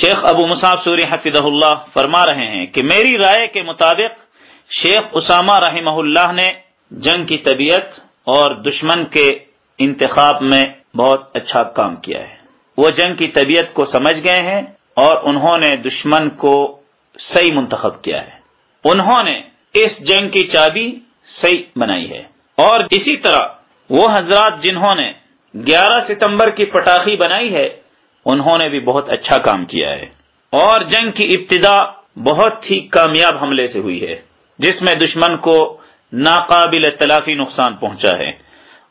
شیخ ابو Musab sorry حفظ اللہ فرما رہے ہیں کہ میری رائے کے مطابق شیخ اسامہ رحمہ اللہ نے جنگ کی طبیعت اور دشمن کے انتخاب میں بہت اچھا کام کیا ہے۔ وہ جنگ کی طبیعت کو سمجھ گئے ہیں اور انہوں نے دشمن کو صحیح منتخب کیا ہے۔ انہوں نے اس جنگ کی چابی صحیح بنائی ہے۔ اور اسی طرح وہ حضرات جنہوں نے گیارہ ستمبر کی پٹاخی بنائی ہے انہوں نے بھی بہت اچھا کام کیا ہے۔ اور جنگ کی ابتدا بہت ہی کامیاب حملے سے ہوئی ہے، جس میں دشمن کو ناقابل تلافی نقصان پہنچا ہے۔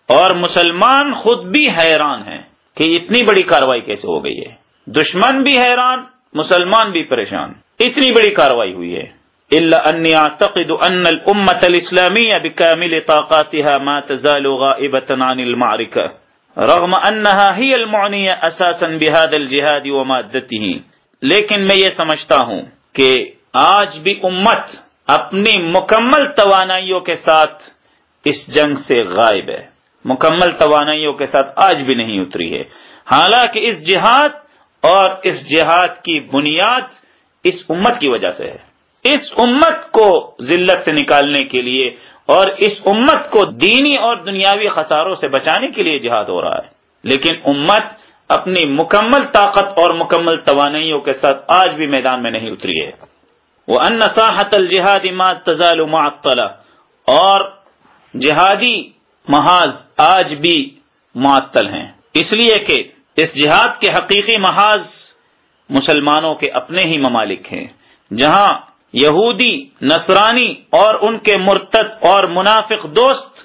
اور مسلمان خود بھی حیران ہیں کہ اتنی بڑی کاروائی کیسے ہو گئی ہے۔ دشمن بھی حیران، مسلمان بھی پریشان۔ اتنی بڑی کاروائی ہوئی ہے۔ الا انی اعتقد ان الامه الاسلاميه بكامل طاقاتها ما تزال غائبه عن المعركه رغم انها هي المعنيه اساسا بهذا الجهاد ومادته لیکن میں یہ سمجھتا ہوں کہ آج بھی امت اپنی مکمل توانائیوں کے ساتھ اس جنگ سے غائب ہے۔ مکمل توانائیوں کے ساتھ آج بھی نہیں اتری ہے۔ حالانکہ اس جہاد اور اس جہاد کی بنیاد اس امت کی وجہ سے ہے۔ اس امت کو ذلت سے نکالنے کے لیے اور اس امت کو دینی اور دنیاوی خساروں سے بچانے کے لیے جہاد ہو رہا ہے۔ لیکن امت اپنی مکمل طاقت اور مکمل توانائیوں کے ساتھ آج بھی میدان میں نہیں اتری ہے۔ وہ ان ساحت الجہاد تزال معطلا اور جہادی محاذ آج بھی معطل ہیں۔ اس لیے کہ اس جہاد کے حقیقی محاذ مسلمانوں کے اپنے ہی ممالک ہیں۔ جہاں یہودی، نصرانی اور ان کے مرتد اور منافق دوست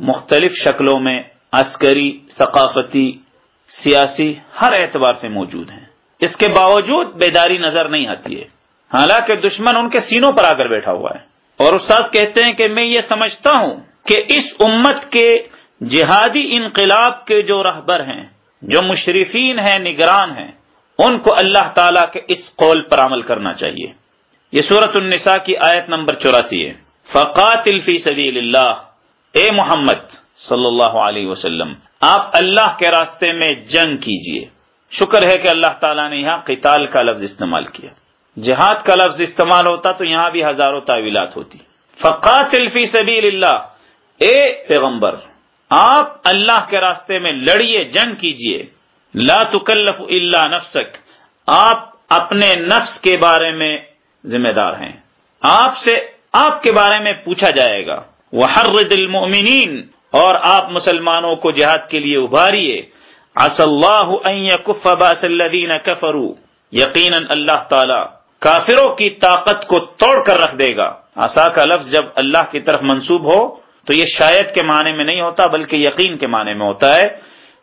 مختلف شکلوں میں عسکری، ثقافتی، سیاسی ہر اعتبار سے موجود ہیں۔ اس کے باوجود بیداری نظر نہیں آتی ہے۔ حالانکہ دشمن ان کے سینوں پر آ کر بیٹھا ہوا ہے۔ اور استاد کہتے ہیں کہ میں یہ سمجھتا ہوں کہ اس امت کے جہادی انقلاب کے جو رہبر ہیں، جو مشرفین ہیں، نگران ہیں، ان کو اللہ تعالی کے اس قول پر عمل کرنا چاہیے۔ یہ سورت النساء کی آیت نمبر چوراسی ہے۔ فقات الفی سبیل اللہ اے محمد صلی اللہ علیہ وسلم، آپ اللہ کے راستے میں جنگ کیجیے۔ شکر ہے کہ اللہ تعالیٰ نے یہاں قتال کا لفظ استعمال کیا۔ جہاد کا لفظ استعمال ہوتا تو یہاں بھی ہزاروں تعویلات ہوتی۔ فقات الفی سبیل اللہ اے پیغمبر، آپ اللہ کے راستے میں لڑیے، جنگ کیجیے۔ لا تکلف الا نفسک آپ اپنے نفس کے بارے میں ذمہ دار ہیں۔ آپ سے آپ کے بارے میں پوچھا جائے گا۔ وہ ہر المؤمنین اور آپ مسلمانوں کو جہاد کے لیے ابھاریے۔ کفرو یقیناً اللہ تعالی کافروں کی طاقت کو توڑ کر رکھ دے گا۔ آسا کا لفظ جب اللہ کی طرف منسوب ہو، تو یہ شاید کے معنی میں نہیں ہوتا، بلکہ یقین کے معنی میں ہوتا ہے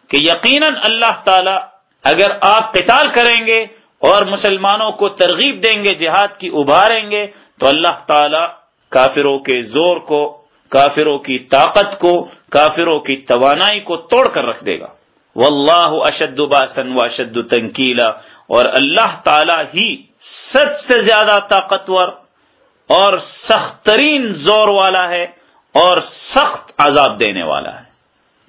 کہ یقیناً اللہ تعالی اگر آپ قتال کریں گے اور مسلمانوں کو ترغیب دیں گے، جہاد کی ابھاریں گے، تو اللہ تعالی کافروں کے زور کو، کافروں کی طاقت کو، کافروں کی توانائی کو توڑ کر رکھ دے گا۔ واللہ اشد باسن و اشد تنکیلا۔ اور اللہ تعالی ہی سب سے زیادہ طاقتور اور سخت ترین زور والا ہے اور سخت عذاب دینے والا ہے۔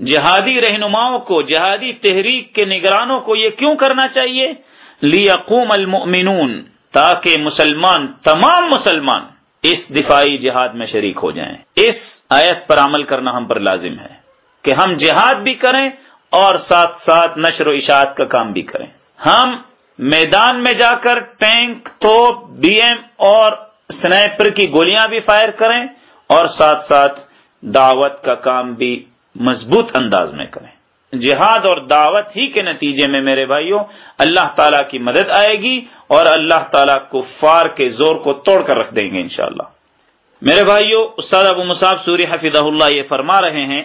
جہادی رہنماؤں کو، جہادی تحریک کے نگرانوں کو یہ کیوں کرنا چاہیے؟ لیقوم المؤمنون، تاکہ مسلمان، تمام مسلمان اس دفاعی جہاد میں شریک ہو جائیں۔ اس آیت پر عمل کرنا ہم پر لازم ہے کہ ہم جہاد بھی کریں اور ساتھ ساتھ نشر و اشاعت کا کام بھی کریں۔ ہم میدان میں جا کر ٹینک، توپ، بی ایم اور سنیپر کی گولیاں بھی فائر کریں اور ساتھ ساتھ دعوت کا کام بھی مضبوط انداز میں کریں۔ جہاد اور دعوت ہی کے نتیجے میں میرے بھائیوں، اللہ تعالیٰ کی مدد آئے گی اور اللہ تعالیٰ کو فار کے زور کو توڑ کر رکھ دیں گے انشاءاللہ۔ میرے بھائیوں، استاد ابو مصعب سوری حفظ اللہ یہ فرما رہے ہیں،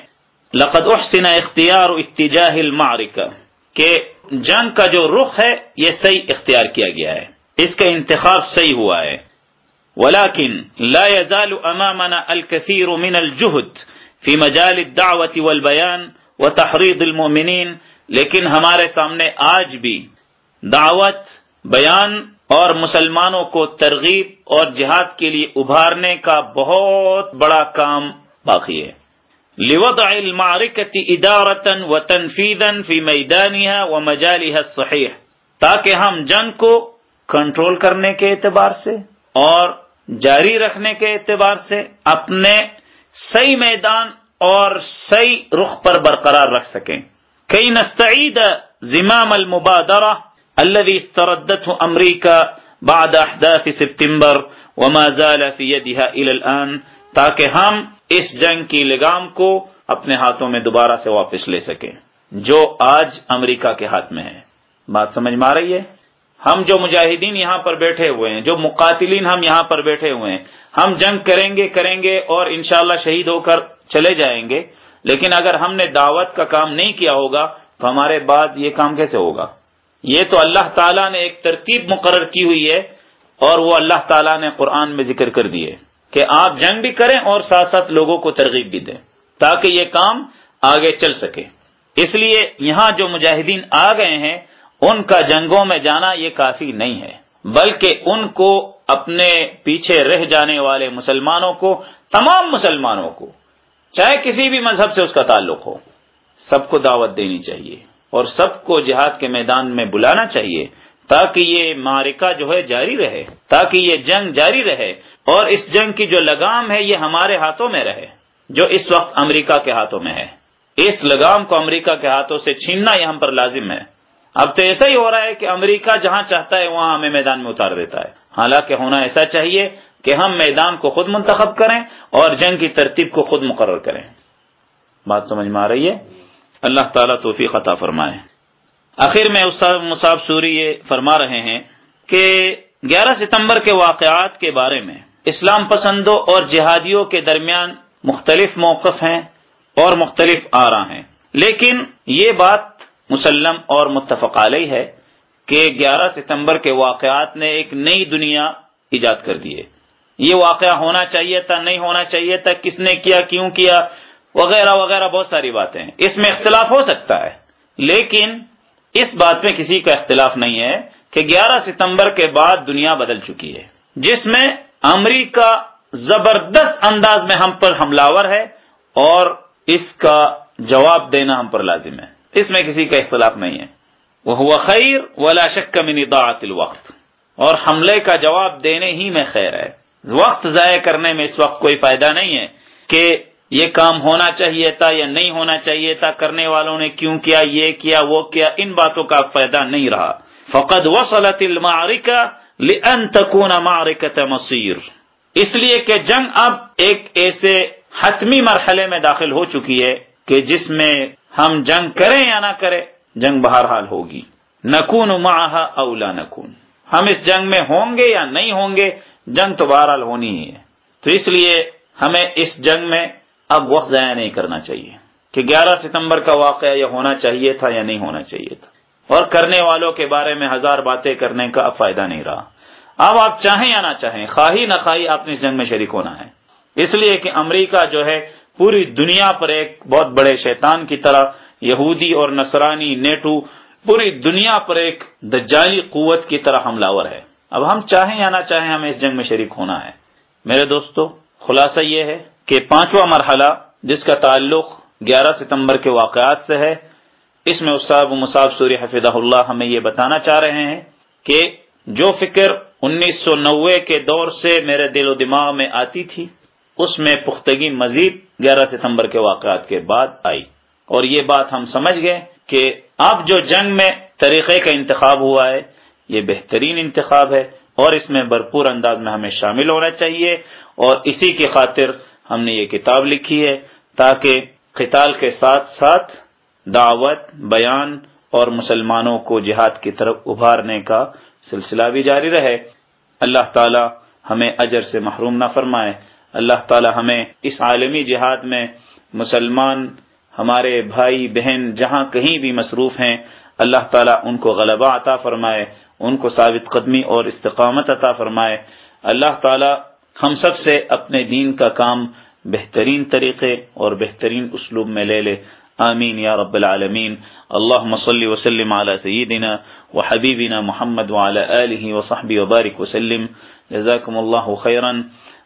لقد احسن اختیار اتجاہ المعرکہ، کہ جنگ کا جو رخ ہے، یہ صحیح اختیار کیا گیا ہے۔ اس کا انتخاب صحیح ہوا ہے۔ ولكن لا يزال امامنا الكثير من الجهد في مجال الدعوه والبيان و تحرید المومنین لیکن ہمارے سامنے آج بھی دعوت، بیان اور مسلمانوں کو ترغیب اور جہاد کے لیے ابھارنے کا بہت بڑا کام باقی ہے۔ لوضع المعركة إدارة وتنفيذا في ميدانها ومجالها الصحيح، تاکہ ہم جنگ کو کنٹرول کرنے کے اعتبار سے اور جاری رکھنے کے اعتبار سے اپنے صحیح میدان اور صحیح رخ پر برقرار رکھ سکیں۔ کئی نستعید زمام المبادرہ الذي استردته امریکہ بعد احداث سپتمبر وما زال في يدها الى الان، تاکہ ہم اس جنگ کی لگام کو اپنے ہاتھوں میں دوبارہ سے واپس لے سکیں، جو آج امریکہ کے ہاتھ میں ہے۔ بات سمجھ میں آ رہی ہے؟ ہم جو مجاہدین یہاں پر بیٹھے ہوئے ہیں، جو مقاتلین ہم یہاں پر بیٹھے ہوئے ہیں، ہم جنگ کریں گے کریں گے اور انشاءاللہ شہید ہو کر چلے جائیں گے، لیکن اگر ہم نے دعوت کا کام نہیں کیا ہوگا، تو ہمارے بعد یہ کام کیسے ہوگا؟ یہ تو اللہ تعالیٰ نے ایک ترتیب مقرر کی ہوئی ہے، اور وہ اللہ تعالیٰ نے قرآن میں ذکر کر دیے کہ آپ جنگ بھی کریں اور ساتھ ساتھ لوگوں کو ترغیب بھی دیں، تاکہ یہ کام آگے چل سکے۔ اس لیے یہاں جو مجاہدین آ گئے ہیں، ان کا جنگوں میں جانا یہ کافی نہیں ہے، بلکہ ان کو اپنے پیچھے رہ جانے والے مسلمانوں کو، تمام مسلمانوں کو۔ چاہے کسی بھی مذہب سے اس کا تعلق ہو، سب کو دعوت دینی چاہیے اور سب کو جہاد کے میدان میں بلانا چاہیے تاکہ یہ مارکا جو ہے جاری رہے، تاکہ یہ جنگ جاری رہے اور اس جنگ کی جو لگام ہے یہ ہمارے ہاتھوں میں رہے، جو اس وقت امریکہ کے ہاتھوں میں ہے۔ اس لگام کو امریکہ کے ہاتھوں سے چھیننا یہ ہم پر لازم ہے۔ اب تو ایسا ہی ہو رہا ہے کہ امریکہ جہاں چاہتا ہے وہاں ہمیں میدان میں اتار دیتا ہے۔ حالانکہ ہونا ایسا چاہیے کہ ہم میدان کو خود منتخب کریں اور جنگ کی ترتیب کو خود مقرر کریں۔ بات سمجھ میں آ رہی ہے؟ اللہ تعالیٰ توفیق عطا فرمائے۔ آخر میں استاد مصعب سوری یہ فرما رہے ہیں کہ گیارہ ستمبر کے واقعات کے بارے میں اسلام پسندوں اور جہادیوں کے درمیان مختلف موقف ہیں اور مختلف آرا ہیں۔ لیکن یہ بات مسلم اور متفق علیہ ہے کہ گیارہ ستمبر کے واقعات نے ایک نئی دنیا ایجاد کر دی ہے۔ یہ واقعہ ہونا چاہیے تھا، نہیں ہونا چاہیے تھا، کس نے کیا، کیوں کیا، وغیرہ وغیرہ بہت ساری باتیں۔ ہیں اس میں اختلاف ہو سکتا ہے، لیکن اس بات میں کسی کا اختلاف نہیں ہے کہ گیارہ ستمبر کے بعد دنیا بدل چکی ہے۔ جس میں امریکہ زبردست انداز میں ہم پر حملہ ہے اور اس کا جواب دینا ہم پر لازم ہے۔ اس میں کسی کا اختلاف نہیں ہے۔ وہ خیر ولا شک من اضاعت الوقت۔ اور حملے کا جواب دینے ہی میں خیر ہے۔ وقت ضائع کرنے میں اس وقت کوئی فائدہ نہیں ہے کہ یہ کام ہونا چاہیے تھا یا نہیں ہونا چاہیے تھا، کرنے والوں نے کیوں کیا، یہ کیا، وہ کیا، ان باتوں کا فائدہ نہیں رہا۔ فقد وصلت المعرکہ لان تکون معرکت مصیر اس لیے کہ جنگ اب ایک ایسے حتمی مرحلے میں داخل ہو چکی ہے کہ جس میں ہم جنگ کریں یا نہ کریں، جنگ بہرحال ہوگی۔ نکون معها اولا نکون۔ ہم اس جنگ میں ہوں گے یا نہیں ہوں گے، جنگ تو بہرحال ہونی ہی ہے۔ تو اس لیے ہمیں اس جنگ میں اب وقت ضائع نہیں کرنا چاہیے کہ گیارہ ستمبر کا واقعہ یہ ہونا چاہیے تھا یا نہیں ہونا چاہیے تھا۔ اور کرنے والوں کے بارے میں ہزار باتیں کرنے کا اب فائدہ نہیں رہا۔ اب آپ چاہیں یا نہ چاہیں، خواہی نہ خواہی آپ نے اس جنگ میں شریک ہونا ہے۔ اس لیے کہ امریکہ جو ہے پوری دنیا پر ایک بہت بڑے شیطان کی طرح، یہودی اور نصرانی، نیٹو، پوری دنیا پر ایک دجالی قوت کی طرح حملہ ہے۔ اب ہم چاہیں یا نہ چاہیں ہمیں اس جنگ میں شریک ہونا ہے۔ میرے دوستو، خلاصہ یہ ہے کہ پانچواں مرحلہ، جس کا تعلق گیارہ ستمبر کے واقعات سے ہے، اس میں استاد مصعب سوری حفظ اللہ ہمیں یہ بتانا چاہ رہے ہیں کہ جو فکر انیس سو نوے کے دور سے میرے دل و دماغ میں آتی تھی اس میں پختگی مزید گیارہ ستمبر کے واقعات کے بعد آئی۔ اور یہ بات ہم سمجھ گئے کہ اب جو جنگ میں طریقے کا انتخاب ہوا ہے، یہ بہترین انتخاب ہے اور اس میں بھرپور انداز میں ہمیں شامل ہونا چاہیے۔ اور اسی کی خاطر ہم نے یہ کتاب لکھی ہے تاکہ قتال کے ساتھ ساتھ دعوت، بیان اور مسلمانوں کو جہاد کی طرف ابھارنے کا سلسلہ بھی جاری رہے۔ اللہ تعالی ہمیں اجر سے محروم نہ فرمائے۔ اللہ تعالی ہمیں اس عالمی جہاد میں مسلمان، ہمارے بھائی، بہن جہاں کہیں بھی مصروف ہیں، اللہ تعالیٰ ان کو غلبہ عطا فرمائے، ان کو ثابت قدمی اور استقامت عطا فرمائے۔ اللہ تعالیٰ ہم سب سے اپنے دین کا کام بہترین طریقے اور بہترین اسلوب میں لے لے۔ آمین یا رب العالمین۔ اللہم صلی وسلم علی سیدنا وحبیبنا محمد وعلى آلہ وصحبہ وبارک وسلم۔ جزاکم اللہ خیرا۔